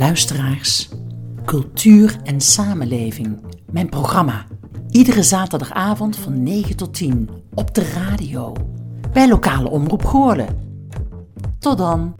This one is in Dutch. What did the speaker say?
Luisteraars, cultuur en samenleving, mijn programma. Iedere zaterdagavond van 9 tot 10 op de radio. Bij lokale omroep Goorlen. Tot dan.